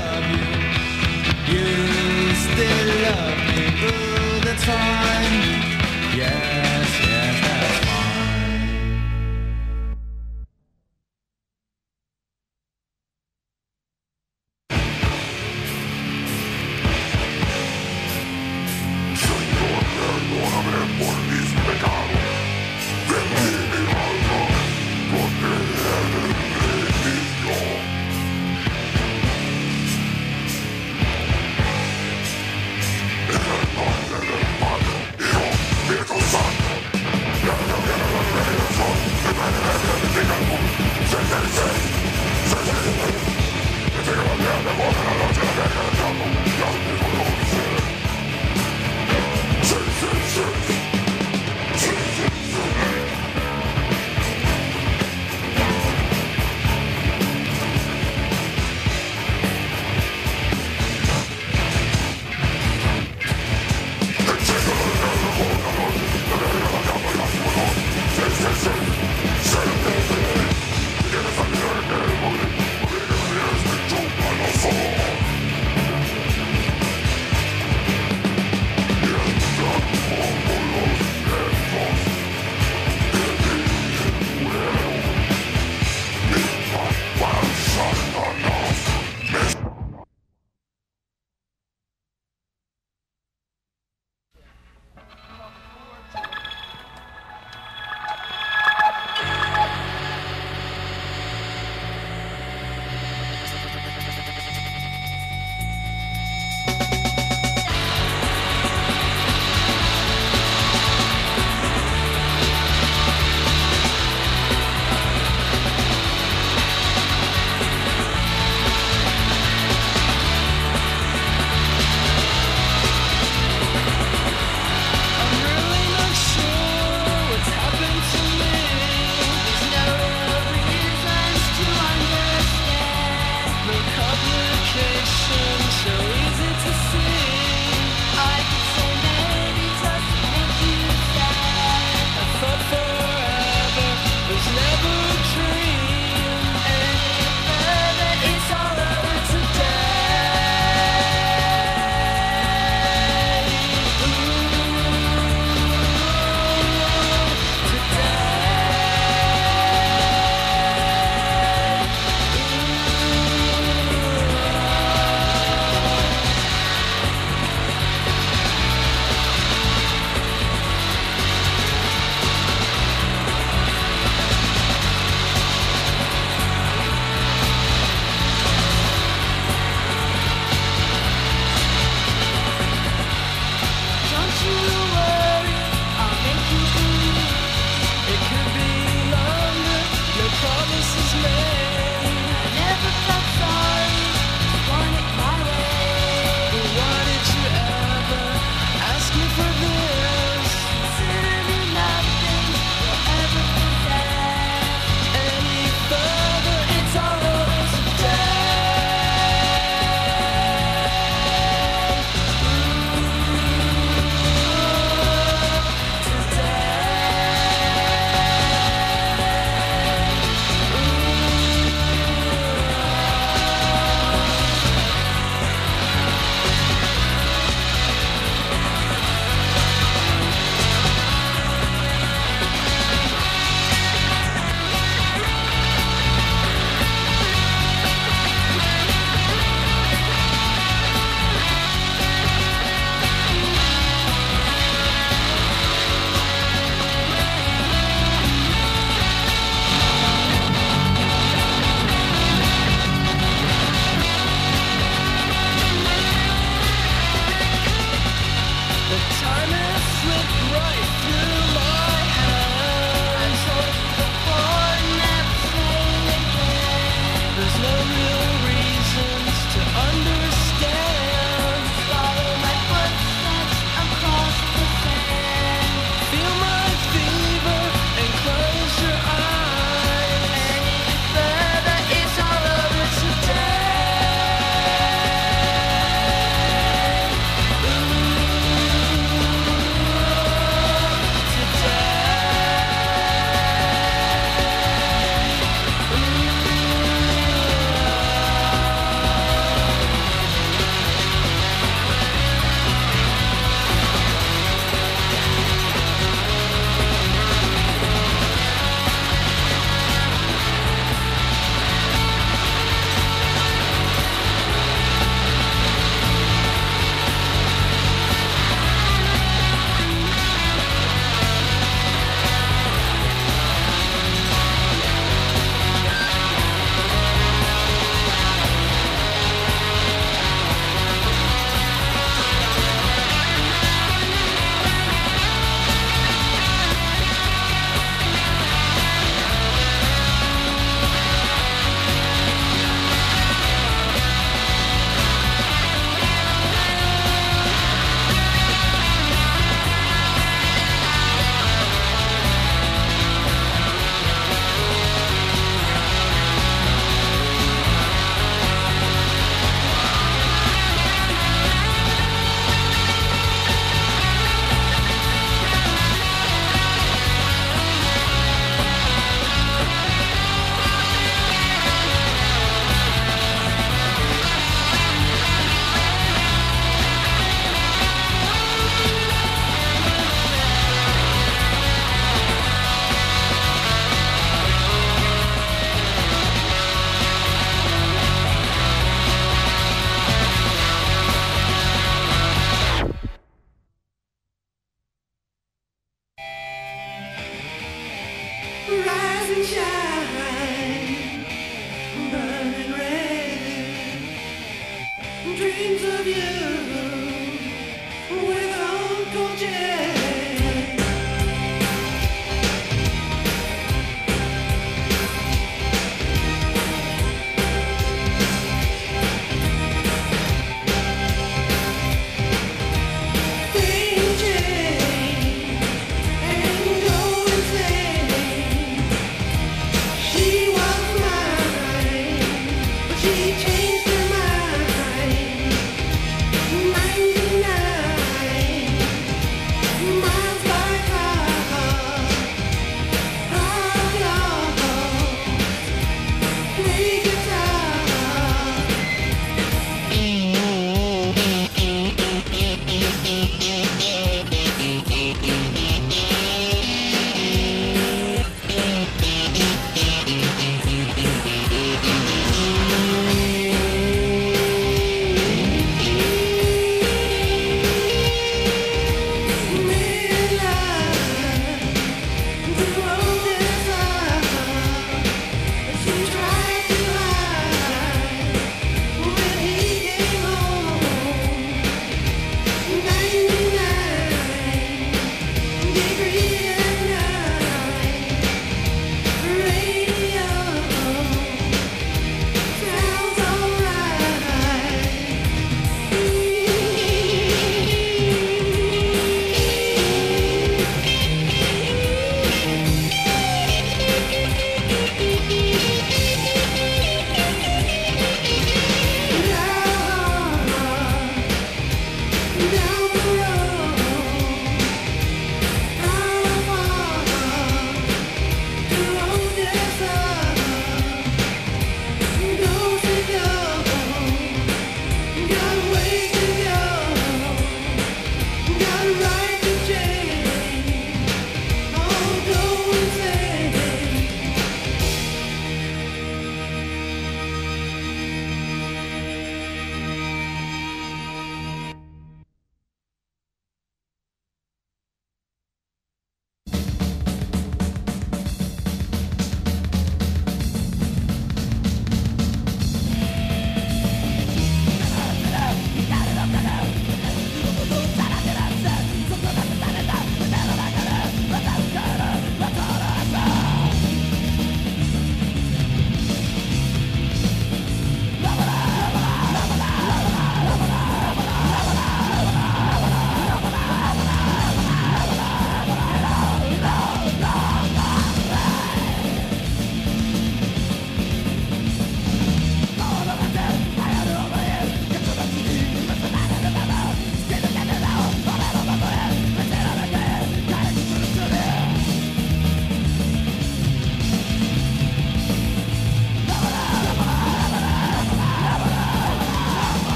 love you. You still love me. Ooh, that's fine.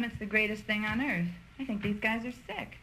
time it's the greatest thing on earth. I think these guys are sick.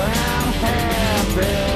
I'm happy